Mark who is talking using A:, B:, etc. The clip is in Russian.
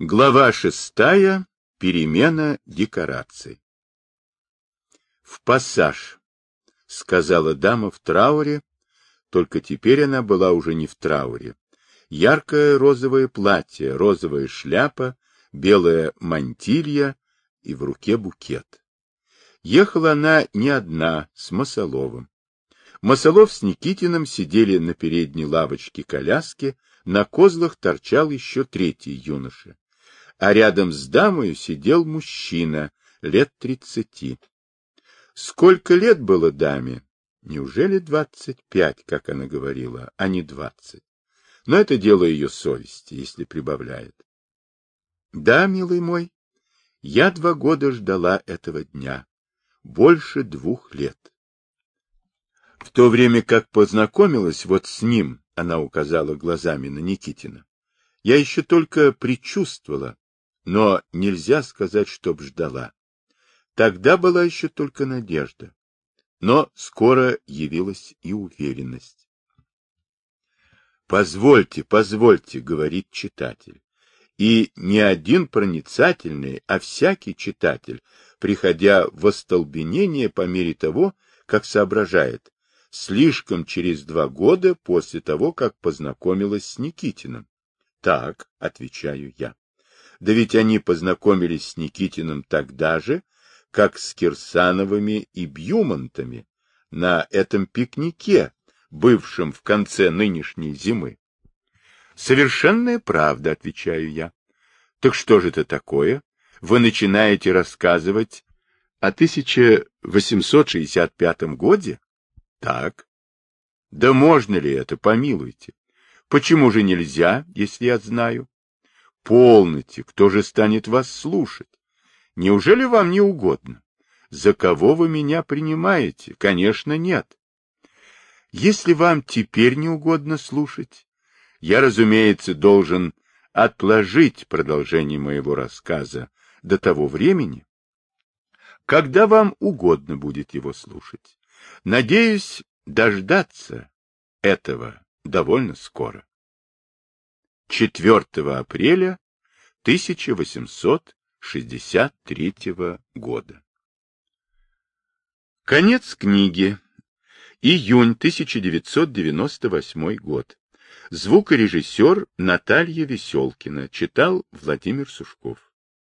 A: Глава шестая. Перемена декораций. В пассаж, сказала дама в трауре, только теперь она была уже не в трауре. Яркое розовое платье, розовая шляпа, белая мантилья и в руке букет. Ехала она не одна, с Масоловым. Масолов с Никитиным сидели на передней лавочке коляски, на козлах торчал еще третий юноша а рядом с дамой сидел мужчина лет тридцати. Сколько лет было даме? Неужели двадцать пять, как она говорила, а не двадцать? Но это дело ее совести, если прибавляет. Да, милый мой, я два года ждала этого дня. Больше двух лет. В то время как познакомилась вот с ним, она указала глазами на Никитина, я еще только предчувствовала, но нельзя сказать, чтоб ждала. Тогда была еще только надежда, но скоро явилась и уверенность. «Позвольте, позвольте», — говорит читатель. И не один проницательный, а всякий читатель, приходя в остолбенение по мере того, как соображает, слишком через два года после того, как познакомилась с Никитиным. Так, отвечаю я. Да ведь они познакомились с Никитиным тогда же, как с Кирсановыми и Бьюмонтами на этом пикнике, бывшем в конце нынешней зимы. Совершенная правда, отвечаю я. Так что же это такое? Вы начинаете рассказывать о 1865 годе? Так. Да можно ли это, помилуйте? Почему же нельзя, если я знаю? Полноте, кто же станет вас слушать? Неужели вам не угодно? За кого вы меня принимаете? Конечно, нет. Если вам теперь не угодно слушать, я, разумеется, должен отложить продолжение моего рассказа до того времени, когда вам угодно будет его слушать. Надеюсь дождаться этого довольно скоро. 4 апреля 1863 года. Конец книги. Июнь 1998 год. Звукорежиссер Наталья Веселкина. Читал Владимир Сушков.